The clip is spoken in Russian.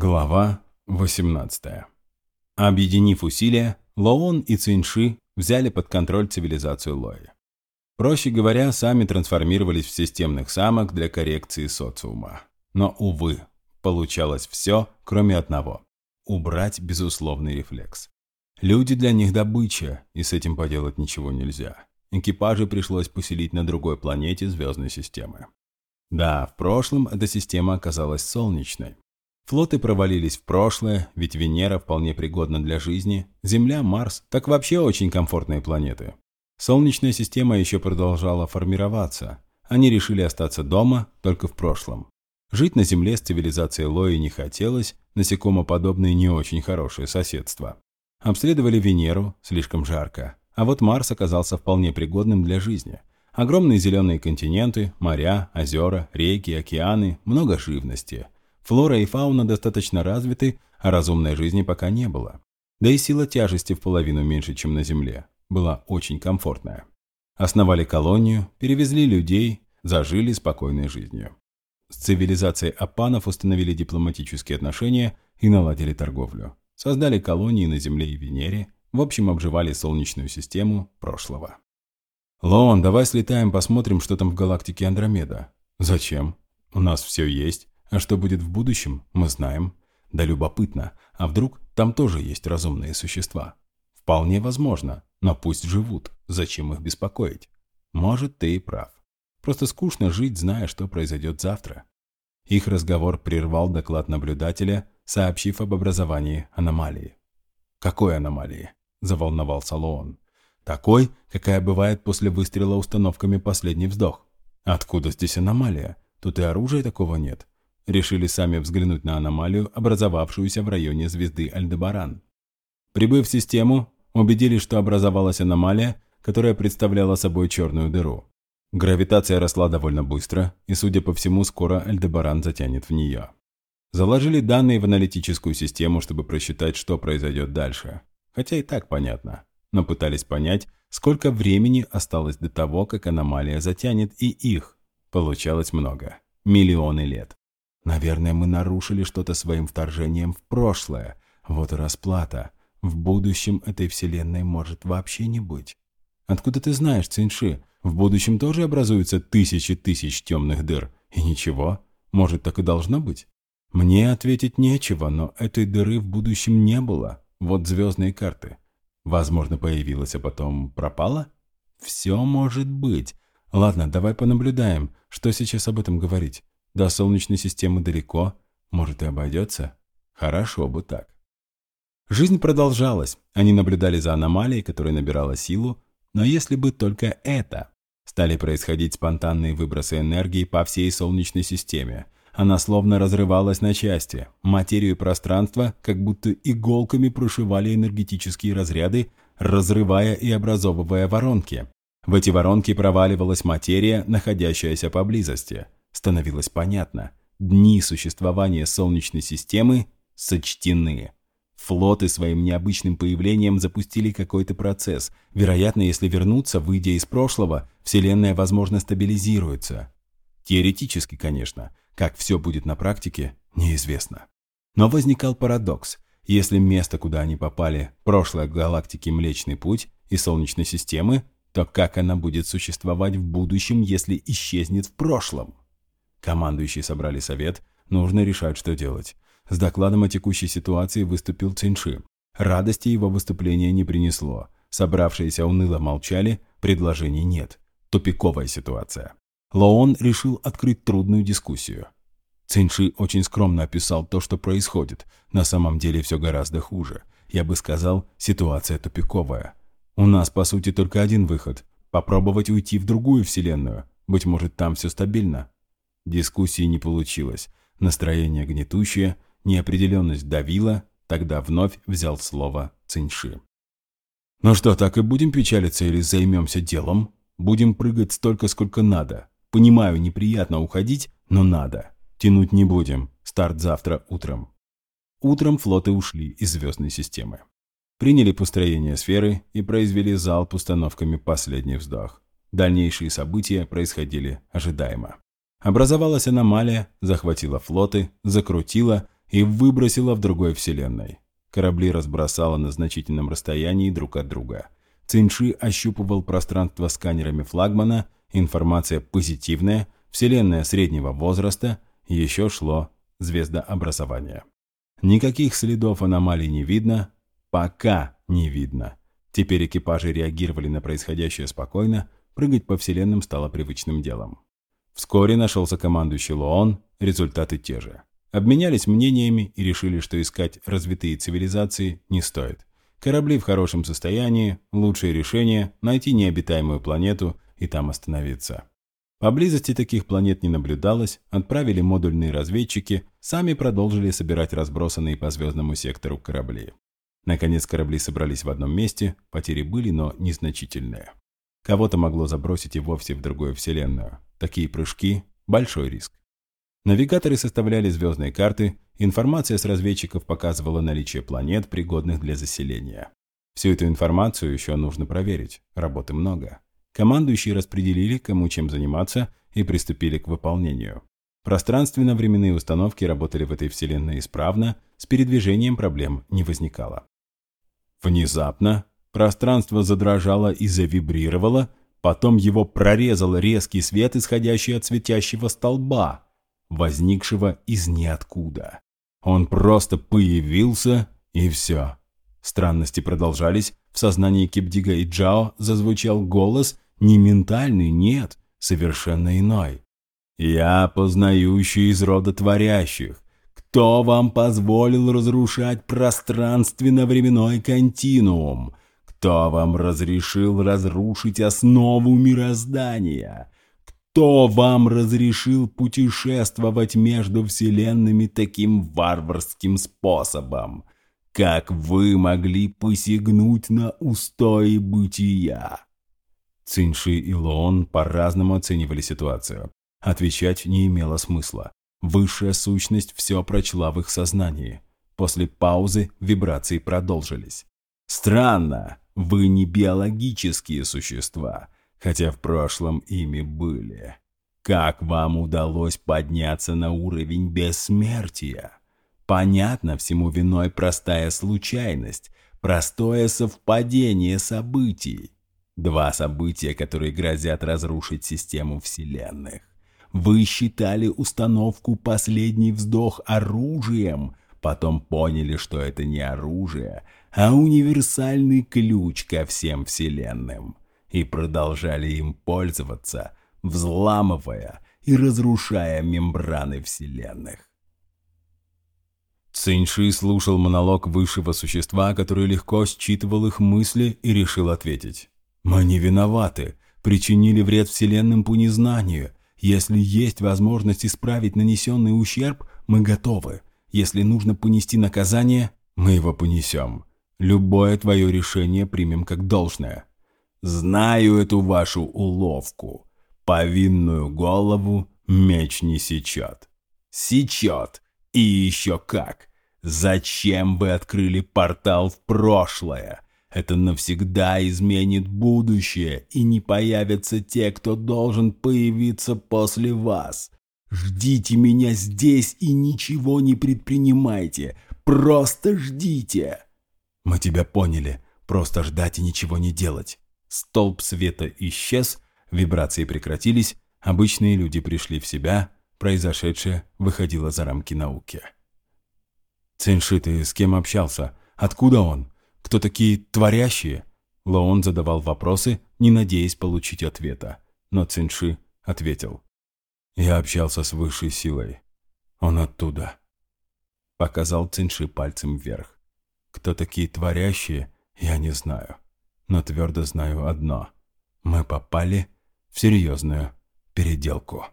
Глава 18. Объединив усилия, Лоон и Цинши взяли под контроль цивилизацию Лои. Проще говоря, сами трансформировались в системных самок для коррекции социума. Но, увы, получалось все, кроме одного – убрать безусловный рефлекс. Люди для них добыча, и с этим поделать ничего нельзя. Экипажи пришлось поселить на другой планете звездной системы. Да, в прошлом эта система оказалась солнечной. Флоты провалились в прошлое, ведь Венера вполне пригодна для жизни, Земля, Марс – так вообще очень комфортные планеты. Солнечная система еще продолжала формироваться. Они решили остаться дома, только в прошлом. Жить на Земле с цивилизацией Лои не хотелось, насекомоподобные не очень хорошее соседство. Обследовали Венеру, слишком жарко. А вот Марс оказался вполне пригодным для жизни. Огромные зеленые континенты, моря, озера, реки, океаны, много живности. Флора и фауна достаточно развиты, а разумной жизни пока не было. Да и сила тяжести в половину меньше, чем на Земле. Была очень комфортная. Основали колонию, перевезли людей, зажили спокойной жизнью. С цивилизацией Апанов установили дипломатические отношения и наладили торговлю. Создали колонии на Земле и Венере, в общем, обживали Солнечную систему прошлого. «Лоон, давай слетаем, посмотрим, что там в галактике Андромеда». «Зачем? У нас все есть. А что будет в будущем, мы знаем. Да любопытно, а вдруг там тоже есть разумные существа?» «Вполне возможно, но пусть живут. Зачем их беспокоить?» «Может, ты и прав. Просто скучно жить, зная, что произойдет завтра». Их разговор прервал доклад наблюдателя, сообщив об образовании аномалии. «Какой аномалии?» – заволновался Лоон. «Такой, какая бывает после выстрела установками «Последний вздох». Откуда здесь аномалия? Тут и оружия такого нет». Решили сами взглянуть на аномалию, образовавшуюся в районе звезды Альдебаран. Прибыв в систему, убедились, что образовалась аномалия, которая представляла собой черную дыру. Гравитация росла довольно быстро, и, судя по всему, скоро Альдебаран затянет в нее. Заложили данные в аналитическую систему, чтобы просчитать, что произойдет дальше. Хотя и так понятно. Но пытались понять, сколько времени осталось до того, как аномалия затянет и их. Получалось много. Миллионы лет. Наверное, мы нарушили что-то своим вторжением в прошлое. Вот и расплата. В будущем этой вселенной может вообще не быть. Откуда ты знаешь, Цинши? В будущем тоже образуются тысячи тысяч темных дыр. И ничего, может, так и должно быть? Мне ответить нечего, но этой дыры в будущем не было. Вот звездные карты. Возможно, появилась, а потом пропала? Все может быть. Ладно, давай понаблюдаем, что сейчас об этом говорить. До Солнечной системы далеко, может и обойдется? Хорошо бы так. Жизнь продолжалась. Они наблюдали за аномалией, которая набирала силу, но если бы только это. Стали происходить спонтанные выбросы энергии по всей Солнечной системе – она словно разрывалась на части. Материю и пространство как будто иголками прошивали энергетические разряды, разрывая и образовывая воронки. В эти воронки проваливалась материя, находящаяся поблизости. Становилось понятно. Дни существования Солнечной системы сочтены. Флоты своим необычным появлением запустили какой-то процесс. Вероятно, если вернуться, выйдя из прошлого, Вселенная, возможно, стабилизируется. Теоретически, конечно. Как все будет на практике, неизвестно. Но возникал парадокс. Если место, куда они попали, прошлое галактики Млечный Путь и Солнечной системы, то как она будет существовать в будущем, если исчезнет в прошлом? Командующие собрали совет, нужно решать, что делать. С докладом о текущей ситуации выступил Цинши. Радости его выступление не принесло. Собравшиеся уныло молчали, предложений нет. Тупиковая ситуация. Лоон решил открыть трудную дискуссию. Цинши очень скромно описал то, что происходит. На самом деле все гораздо хуже. Я бы сказал, ситуация тупиковая. У нас, по сути, только один выход – попробовать уйти в другую вселенную. Быть может, там все стабильно. Дискуссии не получилось. Настроение гнетущее, неопределенность давила. Тогда вновь взял слово Цинши. «Ну что, так и будем печалиться или займемся делом? Будем прыгать столько, сколько надо. Понимаю, неприятно уходить, но надо. Тянуть не будем. Старт завтра утром. Утром флоты ушли из звездной системы. Приняли построение сферы и произвели залп установками «Последний вздох». Дальнейшие события происходили ожидаемо. Образовалась аномалия, захватила флоты, закрутила, и выбросило в другой вселенной. Корабли разбросало на значительном расстоянии друг от друга. Цинши ощупывал пространство сканерами флагмана, информация позитивная, вселенная среднего возраста, еще шло звездообразование. Никаких следов аномалий не видно, пока не видно. Теперь экипажи реагировали на происходящее спокойно, прыгать по вселенным стало привычным делом. Вскоре нашелся командующий Лоон, результаты те же. Обменялись мнениями и решили, что искать развитые цивилизации не стоит. Корабли в хорошем состоянии, лучшее решение – найти необитаемую планету и там остановиться. Поблизости таких планет не наблюдалось, отправили модульные разведчики, сами продолжили собирать разбросанные по звездному сектору корабли. Наконец корабли собрались в одном месте, потери были, но незначительные. Кого-то могло забросить и вовсе в другую вселенную. Такие прыжки – большой риск. Навигаторы составляли звездные карты, информация с разведчиков показывала наличие планет, пригодных для заселения. Всю эту информацию еще нужно проверить, работы много. Командующие распределили, кому чем заниматься, и приступили к выполнению. Пространственно-временные установки работали в этой вселенной исправно, с передвижением проблем не возникало. Внезапно пространство задрожало и завибрировало, потом его прорезал резкий свет, исходящий от светящего столба – возникшего из ниоткуда. Он просто появился, и все. Странности продолжались, в сознании Кипдига и Джао зазвучал голос не ментальный, нет, совершенно иной. «Я познающий из рода творящих. Кто вам позволил разрушать пространственно-временной континуум? Кто вам разрешил разрушить основу мироздания? Кто вам разрешил путешествовать между вселенными таким варварским способом? Как вы могли посягнуть на устои бытия?» Цинши и Лоон по-разному оценивали ситуацию. Отвечать не имело смысла. Высшая сущность все прочла в их сознании. После паузы вибрации продолжились. «Странно, вы не биологические существа хотя в прошлом ими были. Как вам удалось подняться на уровень бессмертия? Понятно, всему виной простая случайность, простое совпадение событий. Два события, которые грозят разрушить систему вселенных. Вы считали установку «Последний вздох» оружием, потом поняли, что это не оружие, а универсальный ключ ко всем вселенным и продолжали им пользоваться, взламывая и разрушая мембраны вселенных. Циньши слушал монолог высшего существа, который легко считывал их мысли и решил ответить. «Мы не виноваты, причинили вред вселенным по незнанию. Если есть возможность исправить нанесенный ущерб, мы готовы. Если нужно понести наказание, мы его понесем. Любое твое решение примем как должное. Знаю эту вашу уловку. Повинную голову меч не сечет. Сечет. И еще как. Зачем вы открыли портал в прошлое? Это навсегда изменит будущее, и не появятся те, кто должен появиться после вас. Ждите меня здесь и ничего не предпринимайте. Просто ждите. Мы тебя поняли. Просто ждать и ничего не делать. Столб света исчез, вибрации прекратились, обычные люди пришли в себя, произошедшее выходило за рамки науки. «Цинши, ты с кем общался? Откуда он? Кто такие творящие?» Лоон задавал вопросы, не надеясь получить ответа. Но Цинши ответил. «Я общался с высшей силой. Он оттуда». Показал Цинши пальцем вверх. «Кто такие творящие, я не знаю» но твердо знаю одно. Мы попали в серьезную переделку.